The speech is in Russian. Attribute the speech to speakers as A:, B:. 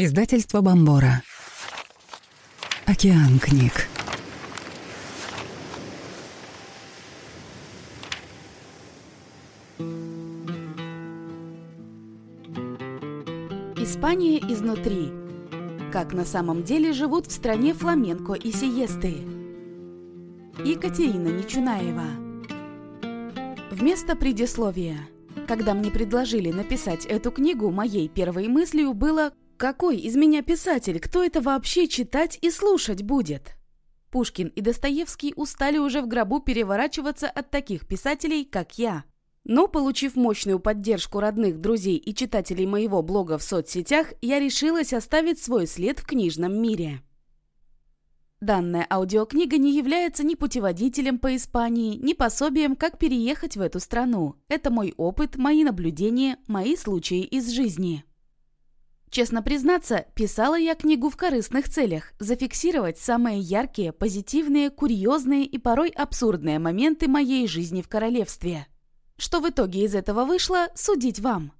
A: Издательство Бомбора. Океан книг.
B: Испания изнутри. Как на самом деле живут в стране фламенко и сиесты. Екатерина Нечунаева. Вместо предисловия. Когда мне предложили написать эту книгу, моей первой мыслью было «Какой из меня писатель? Кто это вообще читать и слушать будет?» Пушкин и Достоевский устали уже в гробу переворачиваться от таких писателей, как я. Но, получив мощную поддержку родных, друзей и читателей моего блога в соцсетях, я решилась оставить свой след в книжном мире. Данная аудиокнига не является ни путеводителем по Испании, ни пособием, как переехать в эту страну. Это мой опыт, мои наблюдения, мои случаи из жизни. Честно признаться, писала я книгу в корыстных целях – зафиксировать самые яркие, позитивные, курьезные и порой абсурдные моменты моей жизни в королевстве. Что в итоге из этого вышло, судить вам.